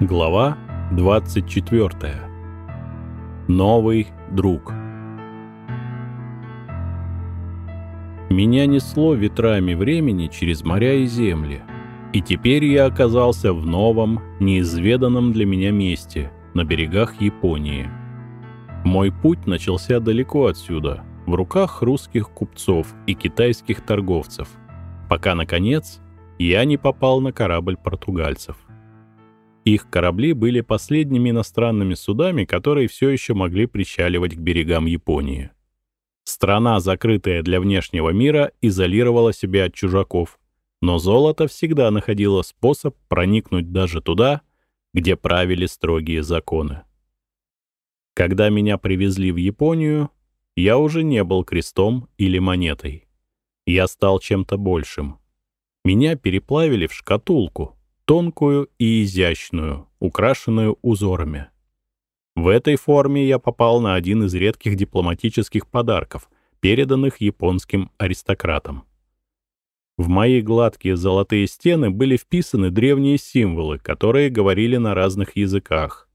Глава 24. Новый друг. Меня несло ветрами времени через моря и земли, и теперь я оказался в новом, неизведанном для меня месте, на берегах Японии. Мой путь начался далеко отсюда, в руках русских купцов и китайских торговцев, пока, наконец, я не попал на корабль португальцев. Их корабли были последними иностранными судами, которые все еще могли причаливать к берегам Японии. Страна, закрытая для внешнего мира, изолировала себя от чужаков, но золото всегда находило способ проникнуть даже туда, где правили строгие законы. Когда меня привезли в Японию, я уже не был крестом или монетой. Я стал чем-то большим. Меня переплавили в шкатулку — тонкую и изящную, украшенную узорами. В этой форме я попал на один из редких дипломатических подарков, переданных японским аристократам. В мои гладкие золотые стены были вписаны древние символы, которые говорили на разных языках.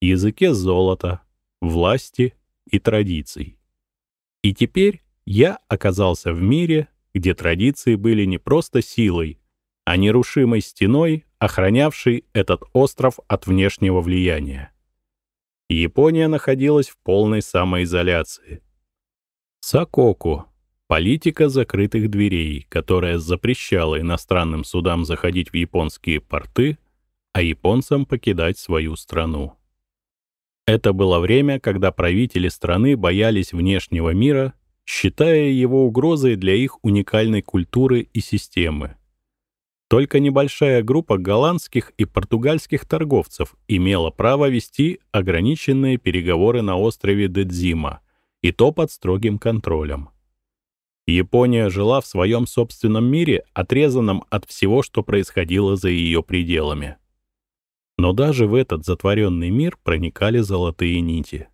Языке золота, власти и традиций. И теперь я оказался в мире, где традиции были не просто силой, а нерушимой стеной, охранявшей этот остров от внешнего влияния. Япония находилась в полной самоизоляции. Сакоку — политика закрытых дверей, которая запрещала иностранным судам заходить в японские порты, а японцам покидать свою страну. Это было время, когда правители страны боялись внешнего мира, считая его угрозой для их уникальной культуры и системы. Только небольшая группа голландских и португальских торговцев имела право вести ограниченные переговоры на острове Дедзима, и то под строгим контролем. Япония жила в своем собственном мире, отрезанном от всего, что происходило за ее пределами. Но даже в этот затворенный мир проникали золотые нити.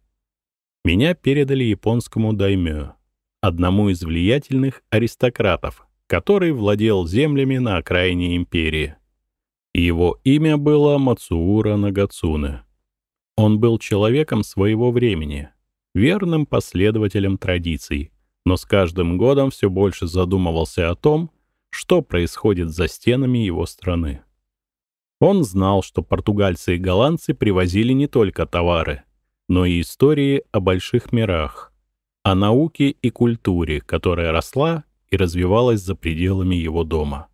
Меня передали японскому даймё, одному из влиятельных аристократов, который владел землями на окраине империи. Его имя было Мацуура Нагацуне. Он был человеком своего времени, верным последователем традиций, но с каждым годом все больше задумывался о том, что происходит за стенами его страны. Он знал, что португальцы и голландцы привозили не только товары, но и истории о больших мирах, о науке и культуре, которая росла и развивалась за пределами его дома.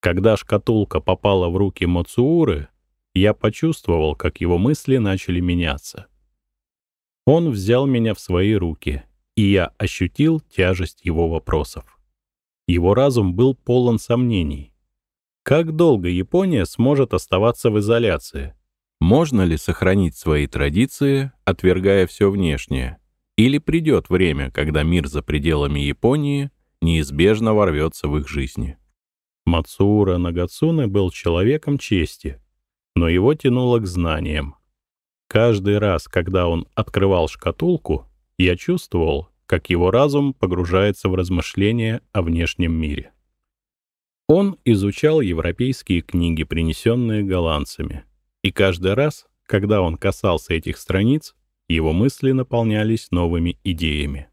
Когда шкатулка попала в руки Мацууры, я почувствовал, как его мысли начали меняться. Он взял меня в свои руки, и я ощутил тяжесть его вопросов. Его разум был полон сомнений. Как долго Япония сможет оставаться в изоляции? Можно ли сохранить свои традиции, отвергая все внешнее? Или придет время, когда мир за пределами Японии неизбежно ворвется в их жизни. Мацура Нагацуне был человеком чести, но его тянуло к знаниям. Каждый раз, когда он открывал шкатулку, я чувствовал, как его разум погружается в размышления о внешнем мире. Он изучал европейские книги, принесенные голландцами, и каждый раз, когда он касался этих страниц, его мысли наполнялись новыми идеями.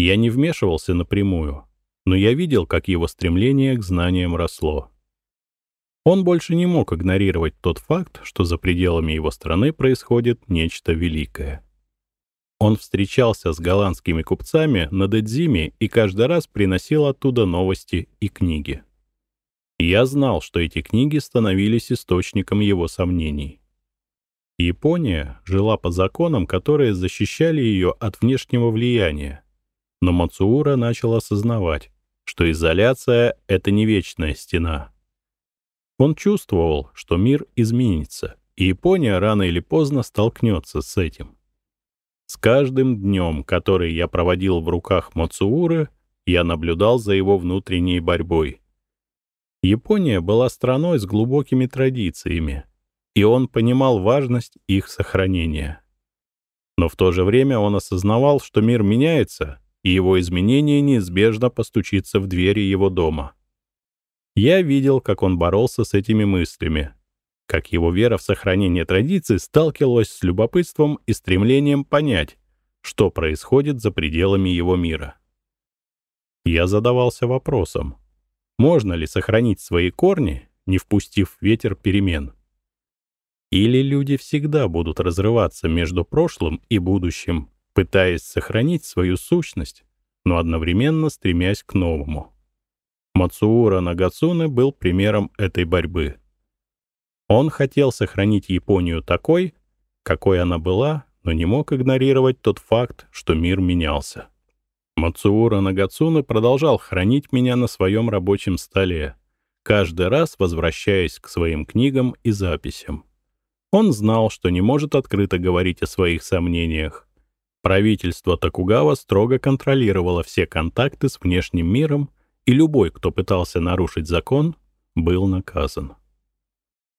Я не вмешивался напрямую, но я видел, как его стремление к знаниям росло. Он больше не мог игнорировать тот факт, что за пределами его страны происходит нечто великое. Он встречался с голландскими купцами на Дедзиме и каждый раз приносил оттуда новости и книги. Я знал, что эти книги становились источником его сомнений. Япония жила по законам, которые защищали ее от внешнего влияния, но Мацуура начал осознавать, что изоляция — это не вечная стена. Он чувствовал, что мир изменится, и Япония рано или поздно столкнется с этим. С каждым днем, который я проводил в руках Мацууры, я наблюдал за его внутренней борьбой. Япония была страной с глубокими традициями, и он понимал важность их сохранения. Но в то же время он осознавал, что мир меняется, и его изменение неизбежно постучится в двери его дома. Я видел, как он боролся с этими мыслями, как его вера в сохранение традиций сталкивалась с любопытством и стремлением понять, что происходит за пределами его мира. Я задавался вопросом, можно ли сохранить свои корни, не впустив ветер перемен? Или люди всегда будут разрываться между прошлым и будущим, пытаясь сохранить свою сущность, но одновременно стремясь к новому? Мацуура Нагацуне был примером этой борьбы. Он хотел сохранить Японию такой, какой она была, но не мог игнорировать тот факт, что мир менялся. Мацуура Нагацуне продолжал хранить меня на своем рабочем столе, каждый раз возвращаясь к своим книгам и записям. Он знал, что не может открыто говорить о своих сомнениях. Правительство Токугава строго контролировало все контакты с внешним миром, и любой, кто пытался нарушить закон, был наказан.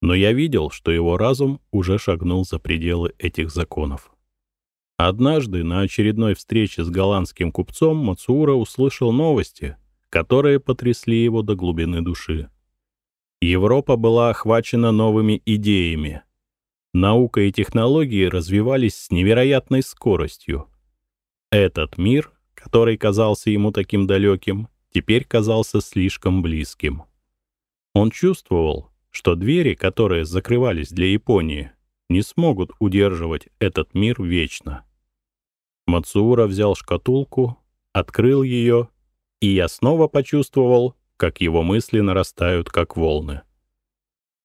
Но я видел, что его разум уже шагнул за пределы этих законов. Однажды на очередной встрече с голландским купцом Мацура услышал новости, которые потрясли его до глубины души. Европа была охвачена новыми идеями. Наука и технологии развивались с невероятной скоростью. Этот мир, который казался ему таким далеким, теперь казался слишком близким. Он чувствовал, что двери, которые закрывались для Японии, не смогут удерживать этот мир вечно. Мацуура взял шкатулку, открыл ее, и я снова почувствовал, как его мысли нарастают, как волны.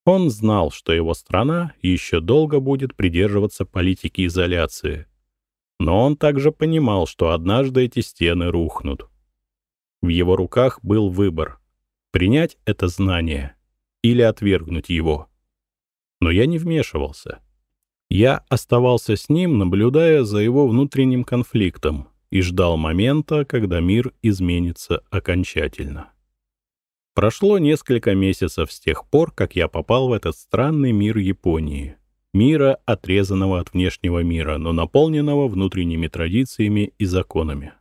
Он знал, что его страна еще долго будет придерживаться политики изоляции. Но он также понимал, что однажды эти стены рухнут. В его руках был выбор — принять это знание или отвергнуть его. Но я не вмешивался. Я оставался с ним, наблюдая за его внутренним конфликтом и ждал момента, когда мир изменится окончательно. Прошло несколько месяцев с тех пор, как я попал в этот странный мир Японии. Мира, отрезанного от внешнего мира, но наполненного внутренними традициями и законами.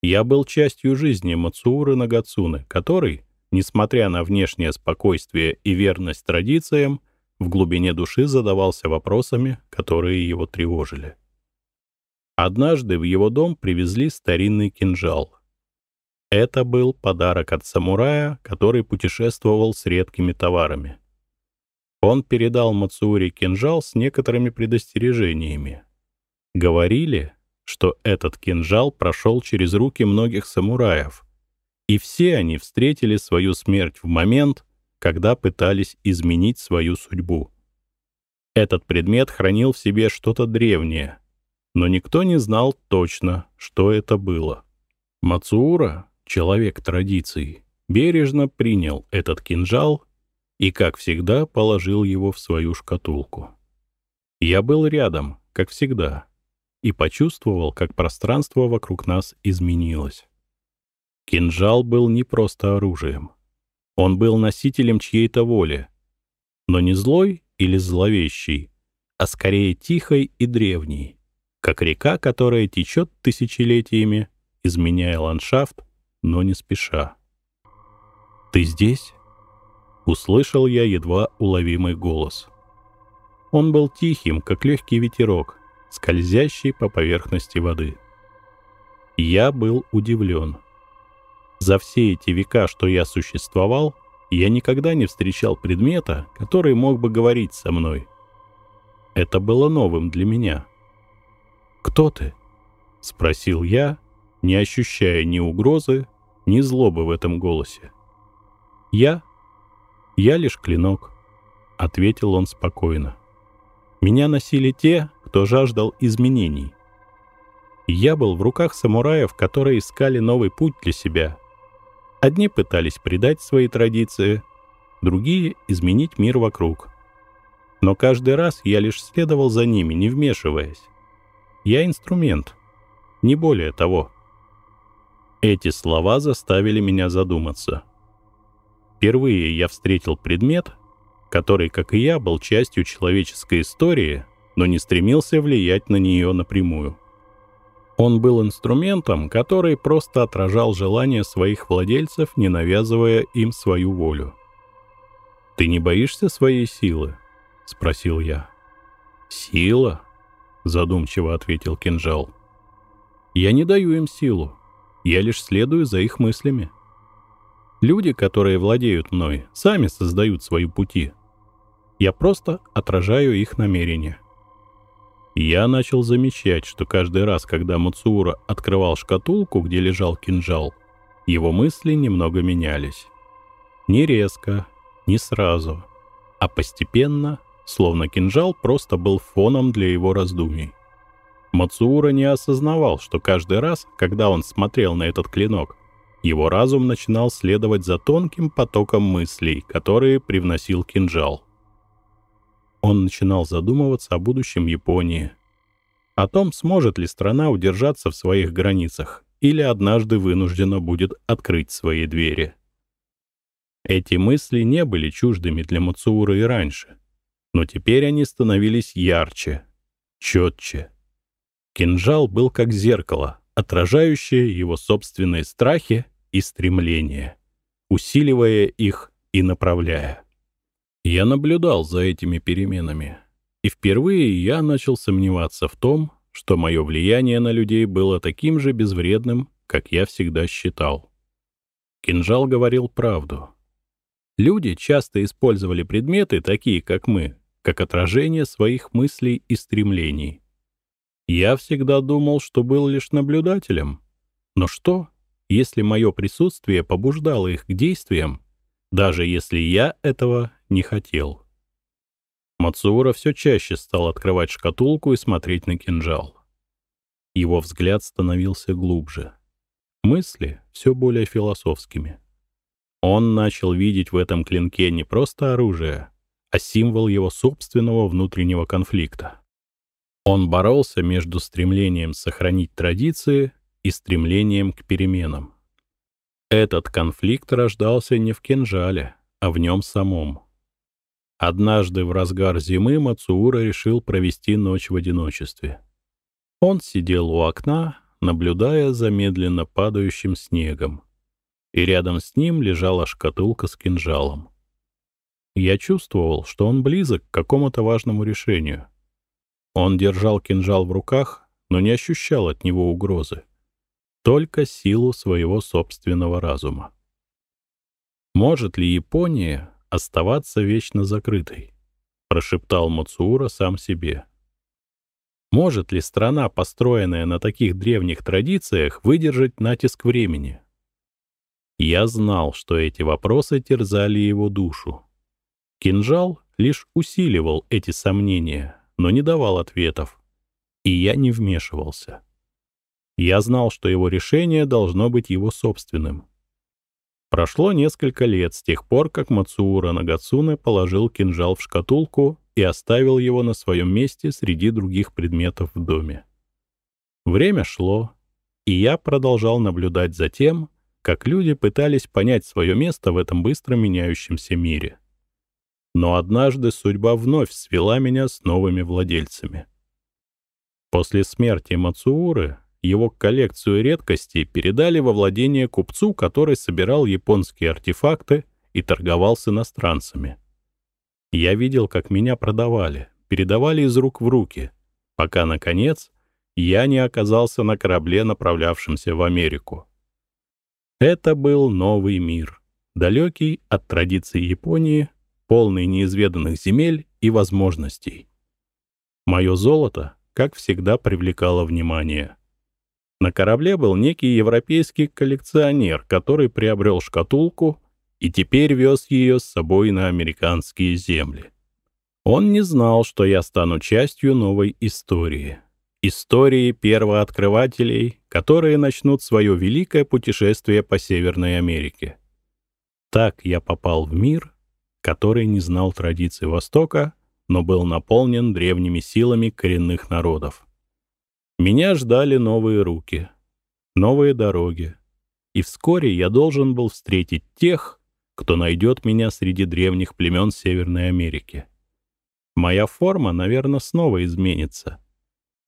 Я был частью жизни Мацууры Нагацуны, который, несмотря на внешнее спокойствие и верность традициям, в глубине души задавался вопросами, которые его тревожили. Однажды в его дом привезли старинный кинжал. Это был подарок от самурая, который путешествовал с редкими товарами. Он передал Мацури кинжал с некоторыми предостережениями. Говорили, что этот кинжал прошел через руки многих самураев, и все они встретили свою смерть в момент, когда пытались изменить свою судьбу. Этот предмет хранил в себе что-то древнее, но никто не знал точно, что это было. Мацуура, человек традиций, бережно принял этот кинжал и, как всегда, положил его в свою шкатулку. Я был рядом, как всегда, и почувствовал, как пространство вокруг нас изменилось. Кинжал был не просто оружием. Он был носителем чьей-то воли, но не злой или зловещий, а скорее тихой и древней, как река, которая течет тысячелетиями, изменяя ландшафт, но не спеша. «Ты здесь?» — услышал я едва уловимый голос. Он был тихим, как легкий ветерок, скользящий по поверхности воды. Я был удивлен — за все эти века, что я существовал, я никогда не встречал предмета, который мог бы говорить со мной. Это было новым для меня. «Кто ты?» — спросил я, не ощущая ни угрозы, ни злобы в этом голосе. «Я? Я лишь клинок», — ответил он спокойно. «Меня носили те, кто жаждал изменений. Я был в руках самураев, которые искали новый путь для себя — Одни пытались предать свои традиции, другие — изменить мир вокруг. Но каждый раз я лишь следовал за ними, не вмешиваясь. Я инструмент, не более того. Эти слова заставили меня задуматься. Впервые я встретил предмет, который, как и я, был частью человеческой истории, но не стремился влиять на нее напрямую. Он был инструментом, который просто отражал желания своих владельцев, не навязывая им свою волю. «Ты не боишься своей силы?» — спросил я. «Сила?» — задумчиво ответил кинжал. «Я не даю им силу. Я лишь следую за их мыслями. Люди, которые владеют мной, сами создают свои пути. Я просто отражаю их намерения». Я начал замечать, что каждый раз, когда Муцура открывал шкатулку, где лежал кинжал, его мысли немного менялись. Не резко, не сразу, а постепенно, словно кинжал просто был фоном для его раздумий. Мацуура не осознавал, что каждый раз, когда он смотрел на этот клинок, его разум начинал следовать за тонким потоком мыслей, которые привносил кинжал. Он начинал задумываться о будущем Японии, о том, сможет ли страна удержаться в своих границах или однажды вынуждена будет открыть свои двери. Эти мысли не были чуждыми для Мацура и раньше, но теперь они становились ярче, четче. Кинжал был как зеркало, отражающее его собственные страхи и стремления, усиливая их и направляя. Я наблюдал за этими переменами, и впервые я начал сомневаться в том, что мое влияние на людей было таким же безвредным, как я всегда считал. Кинжал говорил правду. Люди часто использовали предметы, такие как мы, как отражение своих мыслей и стремлений. Я всегда думал, что был лишь наблюдателем. Но что, если мое присутствие побуждало их к действиям, даже если я этого не хотел. Мацура все чаще стал открывать шкатулку и смотреть на кинжал. Его взгляд становился глубже. Мысли все более философскими. Он начал видеть в этом клинке не просто оружие, а символ его собственного внутреннего конфликта. Он боролся между стремлением сохранить традиции и стремлением к переменам. Этот конфликт рождался не в кинжале, а в нем самом. Однажды в разгар зимы Мацуура решил провести ночь в одиночестве. Он сидел у окна, наблюдая за медленно падающим снегом, и рядом с ним лежала шкатулка с кинжалом. Я чувствовал, что он близок к какому-то важному решению. Он держал кинжал в руках, но не ощущал от него угрозы только силу своего собственного разума. «Может ли Япония оставаться вечно закрытой?» — прошептал Мацуура сам себе. «Может ли страна, построенная на таких древних традициях, выдержать натиск времени?» Я знал, что эти вопросы терзали его душу. Кинжал лишь усиливал эти сомнения, но не давал ответов, и я не вмешивался. Я знал, что его решение должно быть его собственным. Прошло несколько лет с тех пор, как Мацуура Нагацуне положил кинжал в шкатулку и оставил его на своем месте среди других предметов в доме. Время шло, и я продолжал наблюдать за тем, как люди пытались понять свое место в этом быстро меняющемся мире. Но однажды судьба вновь свела меня с новыми владельцами. После смерти Мацууры его коллекцию редкостей передали во владение купцу, который собирал японские артефакты и торговал с иностранцами. Я видел, как меня продавали, передавали из рук в руки, пока, наконец, я не оказался на корабле, направлявшемся в Америку. Это был новый мир, далекий от традиций Японии, полный неизведанных земель и возможностей. Мое золото, как всегда, привлекало внимание — на корабле был некий европейский коллекционер, который приобрел шкатулку и теперь вез ее с собой на американские земли. Он не знал, что я стану частью новой истории. Истории первооткрывателей, которые начнут свое великое путешествие по Северной Америке. Так я попал в мир, который не знал традиций Востока, но был наполнен древними силами коренных народов. Меня ждали новые руки, новые дороги, и вскоре я должен был встретить тех, кто найдет меня среди древних племен Северной Америки. Моя форма, наверное, снова изменится,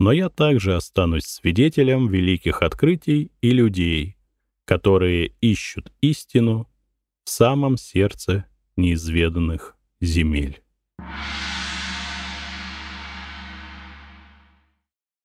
но я также останусь свидетелем великих открытий и людей, которые ищут истину в самом сердце неизведанных земель.